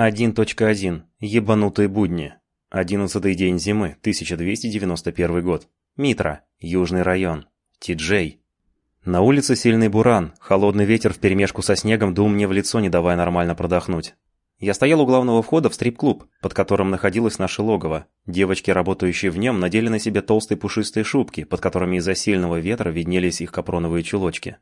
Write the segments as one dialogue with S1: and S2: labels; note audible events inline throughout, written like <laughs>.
S1: 1.1. Ебанутые будни. Одиннадцатый день зимы, 1291 год. Митра. Южный район. Ти-Джей. На улице сильный буран, холодный ветер вперемешку со снегом дул мне в лицо, не давая нормально продохнуть. Я стоял у главного входа в стрип-клуб, под которым находилось наше логово. Девочки, работающие в нем, надели на себе толстые пушистые шубки, под которыми из-за сильного ветра виднелись их капроновые чулочки.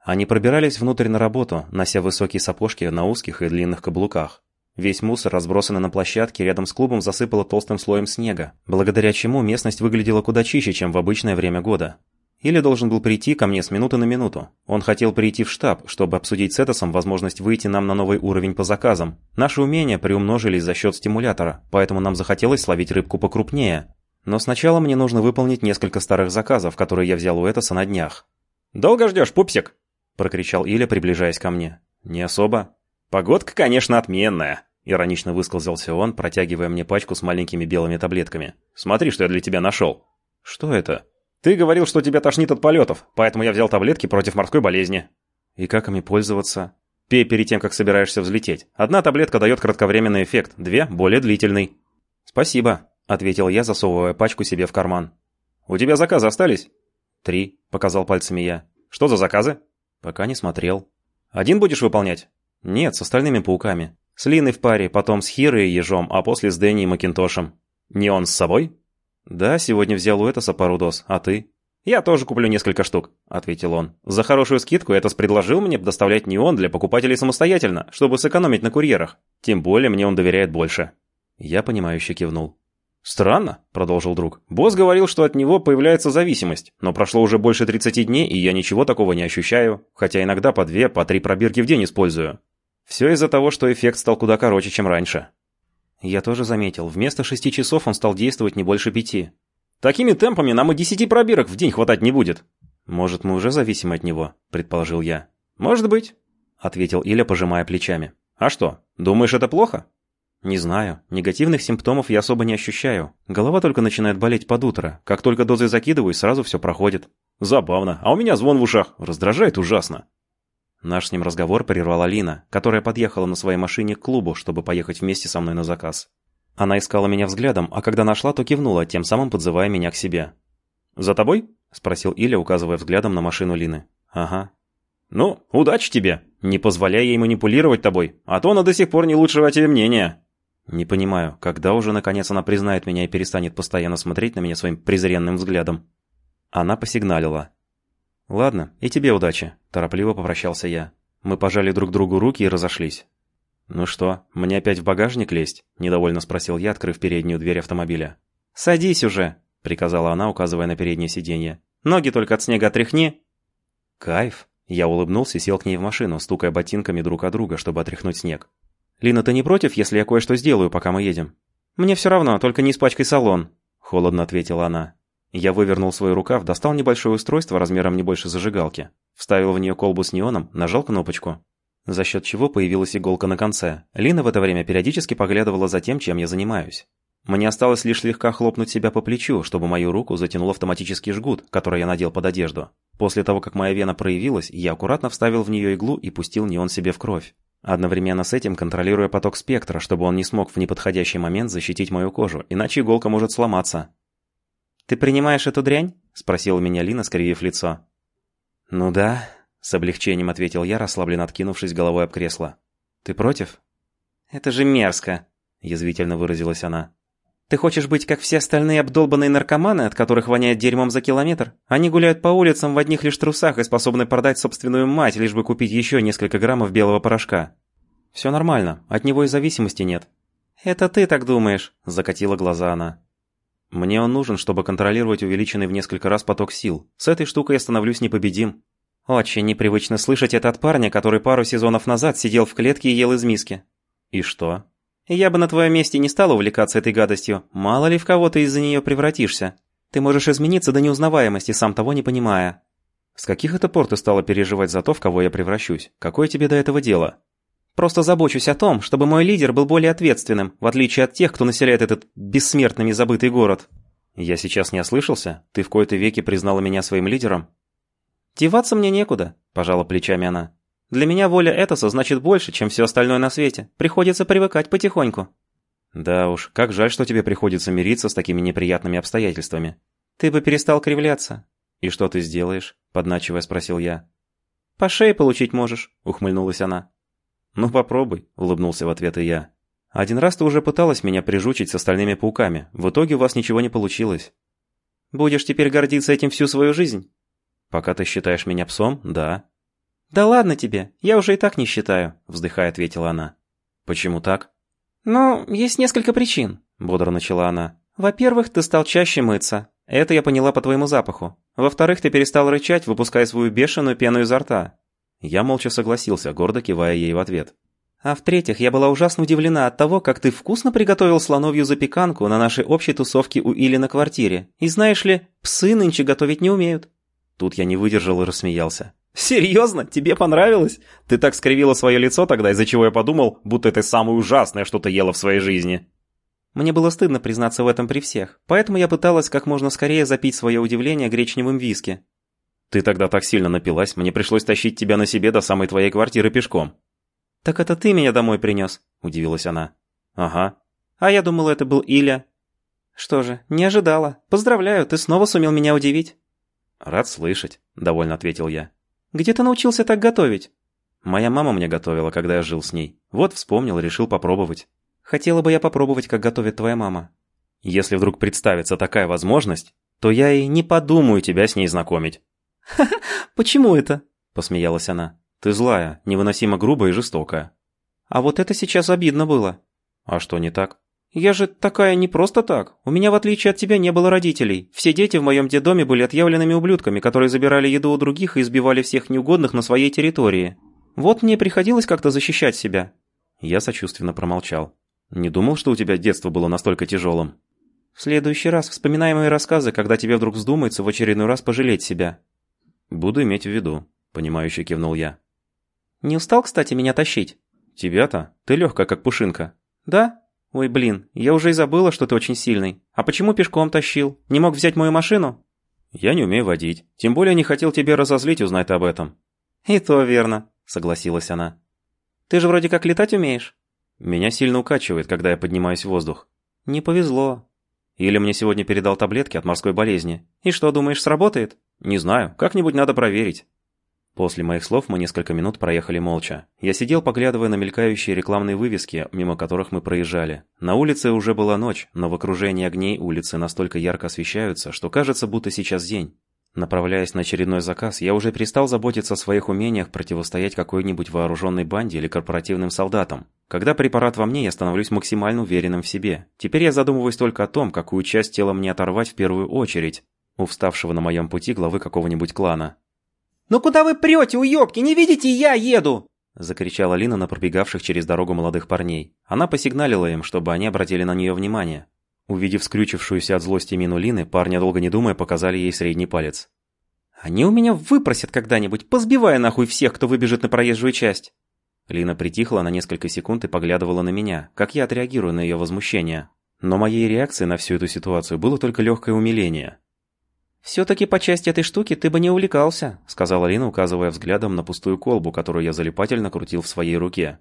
S1: Они пробирались внутрь на работу, нося высокие сапожки на узких и длинных каблуках. Весь мусор, разбросанный на площадке, рядом с клубом засыпало толстым слоем снега, благодаря чему местность выглядела куда чище, чем в обычное время года. Или должен был прийти ко мне с минуты на минуту. Он хотел прийти в штаб, чтобы обсудить с Этосом возможность выйти нам на новый уровень по заказам. Наши умения приумножились за счет стимулятора, поэтому нам захотелось словить рыбку покрупнее. Но сначала мне нужно выполнить несколько старых заказов, которые я взял у Этоса на днях.
S2: «Долго ждешь, пупсик?»
S1: – прокричал Иля, приближаясь ко мне. «Не особо».
S2: «Погодка, конечно, отменная», –
S1: иронично высказался он, протягивая мне пачку с маленькими белыми таблетками.
S2: «Смотри, что я для тебя нашел».
S1: «Что это?»
S2: «Ты говорил, что тебя тошнит от полетов, поэтому я взял таблетки против морской болезни».
S1: «И как ими пользоваться?»
S2: «Пей перед тем, как собираешься взлететь. Одна таблетка дает кратковременный эффект, две – более длительный».
S1: «Спасибо», – ответил я, засовывая пачку себе в карман.
S2: «У тебя заказы остались?»
S1: «Три», – показал пальцами я.
S2: «Что за заказы?»
S1: «Пока не смотрел».
S2: «Один будешь выполнять?»
S1: «Нет, с остальными пауками. С Линой в паре, потом с Хирой и Ежом, а после с Дэнни и Макинтошем».
S2: «Не он с собой?»
S1: «Да, сегодня взял у Этоса пару доз, а ты?»
S2: «Я тоже куплю несколько штук», — ответил он. «За хорошую скидку Этос предложил мне доставлять неон для покупателей самостоятельно, чтобы сэкономить на курьерах. Тем более мне он доверяет больше».
S1: Я понимающе кивнул.
S2: «Странно», — продолжил друг. «Босс говорил, что от него появляется зависимость, но прошло уже больше 30 дней, и я ничего такого не ощущаю, хотя иногда по две, по три пробирки в день использую. Все из-за того, что эффект стал куда короче, чем раньше».
S1: Я тоже заметил, вместо шести часов он стал действовать не больше пяти.
S2: «Такими темпами нам и десяти пробирок в день хватать не будет».
S1: «Может, мы уже зависимы от него», — предположил я.
S2: «Может быть», —
S1: ответил Иля, пожимая плечами.
S2: «А что, думаешь, это плохо?»
S1: «Не знаю. Негативных симптомов я особо не ощущаю. Голова только начинает болеть под утро. Как только дозы закидываю, сразу все проходит».
S2: «Забавно. А у меня звон в ушах. Раздражает ужасно».
S1: Наш с ним разговор прервала Лина, которая подъехала на своей машине к клубу, чтобы поехать вместе со мной на заказ. Она искала меня взглядом, а когда нашла, то кивнула, тем самым подзывая меня к себе.
S2: «За тобой?»
S1: – спросил Иля, указывая взглядом на машину Лины.
S2: «Ага». «Ну, удачи тебе. Не позволяй ей манипулировать тобой, а то она до сих пор не лучшего о тебе мнения».
S1: Не понимаю, когда уже наконец она признает меня и перестанет постоянно смотреть на меня своим презренным взглядом. Она посигналила. «Ладно, и тебе удачи», – торопливо попрощался я. Мы пожали друг другу руки и разошлись. «Ну что, мне опять в багажник лезть?» – недовольно спросил я, открыв переднюю дверь автомобиля.
S2: «Садись уже», –
S1: приказала она, указывая на переднее сиденье.
S2: «Ноги только от снега отряхни».
S1: «Кайф!» Я улыбнулся и сел к ней в машину, стукая ботинками друг от друга, чтобы отряхнуть снег. «Лина, ты не против, если я кое-что сделаю, пока мы едем?»
S2: «Мне все равно, только не испачкай салон», – холодно ответила она.
S1: Я вывернул свой рукав, достал небольшое устройство размером не больше зажигалки, вставил в нее колбу с неоном, нажал кнопочку. За счет чего появилась иголка на конце. Лина в это время периодически поглядывала за тем, чем я занимаюсь. Мне осталось лишь слегка хлопнуть себя по плечу, чтобы мою руку затянул автоматический жгут, который я надел под одежду. После того, как моя вена проявилась, я аккуратно вставил в нее иглу и пустил неон себе в кровь. Одновременно с этим контролируя поток спектра, чтобы он не смог в неподходящий момент защитить мою кожу, иначе иголка может сломаться.
S2: «Ты принимаешь эту дрянь?» – спросила меня Лина, скривив лицо.
S1: «Ну да», – с облегчением ответил я, расслабленно откинувшись головой об кресло. «Ты против?»
S2: «Это же мерзко», – язвительно выразилась она. «Ты хочешь быть как все остальные обдолбанные наркоманы, от которых воняет дерьмом за километр? Они гуляют по улицам в одних лишь трусах и способны продать собственную мать, лишь бы купить еще несколько граммов белого порошка».
S1: «Все нормально, от него и зависимости нет».
S2: «Это ты так думаешь», – закатила глаза она.
S1: Мне он нужен, чтобы контролировать увеличенный в несколько раз поток сил. С этой штукой я становлюсь непобедим.
S2: Очень непривычно слышать это от парня, который пару сезонов назад сидел в клетке и ел из миски.
S1: И что?
S2: Я бы на твоем месте не стал увлекаться этой гадостью. Мало ли в кого ты из-за нее превратишься. Ты можешь измениться до неузнаваемости, сам того не понимая.
S1: С каких это пор ты стала переживать за то, в кого я превращусь? Какое тебе до этого дело?
S2: Просто забочусь о том, чтобы мой лидер был более ответственным, в отличие от тех, кто населяет этот бессмертными забытый город.
S1: Я сейчас не ослышался? Ты в кои-то веки признала меня своим лидером?
S2: Деваться мне некуда, пожала плечами она. Для меня воля Этоса значит больше, чем все остальное на свете. Приходится привыкать потихоньку».
S1: «Да уж, как жаль, что тебе приходится мириться с такими неприятными обстоятельствами».
S2: «Ты бы перестал кривляться».
S1: «И что ты сделаешь?» – подначивая спросил я.
S2: «По шее получить можешь», – ухмыльнулась она.
S1: «Ну попробуй», – улыбнулся в ответ и я. «Один раз ты уже пыталась меня прижучить с остальными пауками. В итоге у вас ничего не получилось».
S2: «Будешь теперь гордиться этим всю свою жизнь?»
S1: «Пока ты считаешь меня псом, да».
S2: «Да ладно тебе, я уже и так не считаю», – вздыхая ответила она.
S1: «Почему так?»
S2: «Ну, есть несколько причин», – бодро начала она. «Во-первых, ты стал чаще мыться. Это я поняла по твоему запаху. Во-вторых, ты перестал рычать, выпуская свою бешеную пену изо рта».
S1: Я молча согласился, гордо кивая ей в ответ.
S2: «А в-третьих, я была ужасно удивлена от того, как ты вкусно приготовил слоновью запеканку на нашей общей тусовке у Или на квартире. И знаешь ли, псы нынче готовить не умеют».
S1: Тут я не выдержал и рассмеялся.
S2: «Серьезно? Тебе понравилось? Ты так скривила свое лицо тогда, из-за чего я подумал, будто это самое ужасное, что ты ела в своей жизни». Мне было стыдно признаться в этом при всех, поэтому я пыталась как можно скорее запить свое удивление гречневым виски.
S1: «Ты тогда так сильно напилась, мне пришлось тащить тебя на себе до самой твоей квартиры пешком».
S2: «Так это ты меня домой принес?» – удивилась она.
S1: «Ага».
S2: «А я думала, это был Иля». «Что же, не ожидала. Поздравляю, ты снова сумел меня удивить».
S1: «Рад слышать», – довольно ответил я.
S2: «Где ты научился так готовить?»
S1: «Моя мама мне готовила, когда я жил с ней. Вот вспомнил, решил попробовать».
S2: «Хотела бы я попробовать, как готовит твоя мама».
S1: «Если вдруг представится такая возможность, то я и не подумаю тебя с ней знакомить».
S2: «Ха-ха, <laughs> почему это?»
S1: – посмеялась она. «Ты злая, невыносимо грубая и жестокая».
S2: «А вот это сейчас обидно было».
S1: «А что не так?»
S2: «Я же такая не просто так. У меня, в отличие от тебя, не было родителей. Все дети в моем детдоме были отъявленными ублюдками, которые забирали еду у других и избивали всех неугодных на своей территории. Вот мне приходилось как-то защищать себя».
S1: Я сочувственно промолчал. «Не думал, что у тебя детство было настолько тяжелым».
S2: «В следующий раз вспоминай мои рассказы, когда тебе вдруг вздумается в очередной раз пожалеть себя».
S1: «Буду иметь в виду», — понимающе кивнул я.
S2: «Не устал, кстати, меня тащить?»
S1: «Тебя-то? Ты легкая, как пушинка».
S2: «Да? «Ой, блин, я уже и забыла, что ты очень сильный. А почему пешком тащил? Не мог взять мою машину?»
S1: «Я не умею водить. Тем более не хотел тебя разозлить, узнать об этом».
S2: «И то верно», — согласилась она. «Ты же вроде как летать умеешь?»
S1: «Меня сильно укачивает, когда я поднимаюсь в воздух».
S2: «Не повезло».
S1: «Или мне сегодня передал таблетки от морской болезни».
S2: «И что, думаешь, сработает?»
S1: «Не знаю. Как-нибудь надо проверить». После моих слов мы несколько минут проехали молча. Я сидел, поглядывая на мелькающие рекламные вывески, мимо которых мы проезжали. На улице уже была ночь, но в окружении огней улицы настолько ярко освещаются, что кажется, будто сейчас день. Направляясь на очередной заказ, я уже перестал заботиться о своих умениях противостоять какой-нибудь вооруженной банде или корпоративным солдатам. Когда препарат во мне, я становлюсь максимально уверенным в себе. Теперь я задумываюсь только о том, какую часть тела мне оторвать в первую очередь у вставшего на моем пути главы какого-нибудь клана.
S2: «Ну куда вы прете, уёбки? Не видите, я еду!»
S1: Закричала Лина на пробегавших через дорогу молодых парней. Она посигналила им, чтобы они обратили на нее внимание. Увидев скрючившуюся от злости мину Лины, парни, долго не думая, показали ей средний палец.
S2: «Они у меня выпросят когда-нибудь, позбивая нахуй всех, кто выбежит на проезжую часть!»
S1: Лина притихла на несколько секунд и поглядывала на меня, как я отреагирую на ее возмущение. Но моей реакцией на всю эту ситуацию было только легкое умиление.
S2: «Все-таки по части этой штуки ты бы не увлекался», —
S1: сказала Лина, указывая взглядом на пустую колбу, которую я залипательно крутил в своей руке.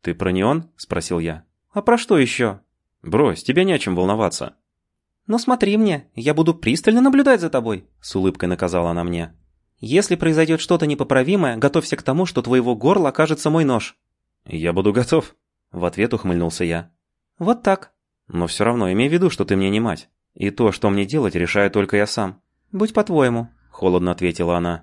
S1: «Ты про неон?» — спросил я.
S2: «А про что еще?»
S1: «Брось, тебе не о чем волноваться».
S2: «Ну смотри мне, я буду пристально наблюдать за тобой», — с улыбкой наказала она мне. «Если произойдет что-то непоправимое, готовься к тому, что твоего горла окажется мой нож».
S1: «Я буду готов», — в ответ ухмыльнулся я.
S2: «Вот так».
S1: «Но все равно имей в виду, что ты мне не мать. И то, что мне делать, решаю только я сам.
S2: «Будь по-твоему», —
S1: холодно ответила она.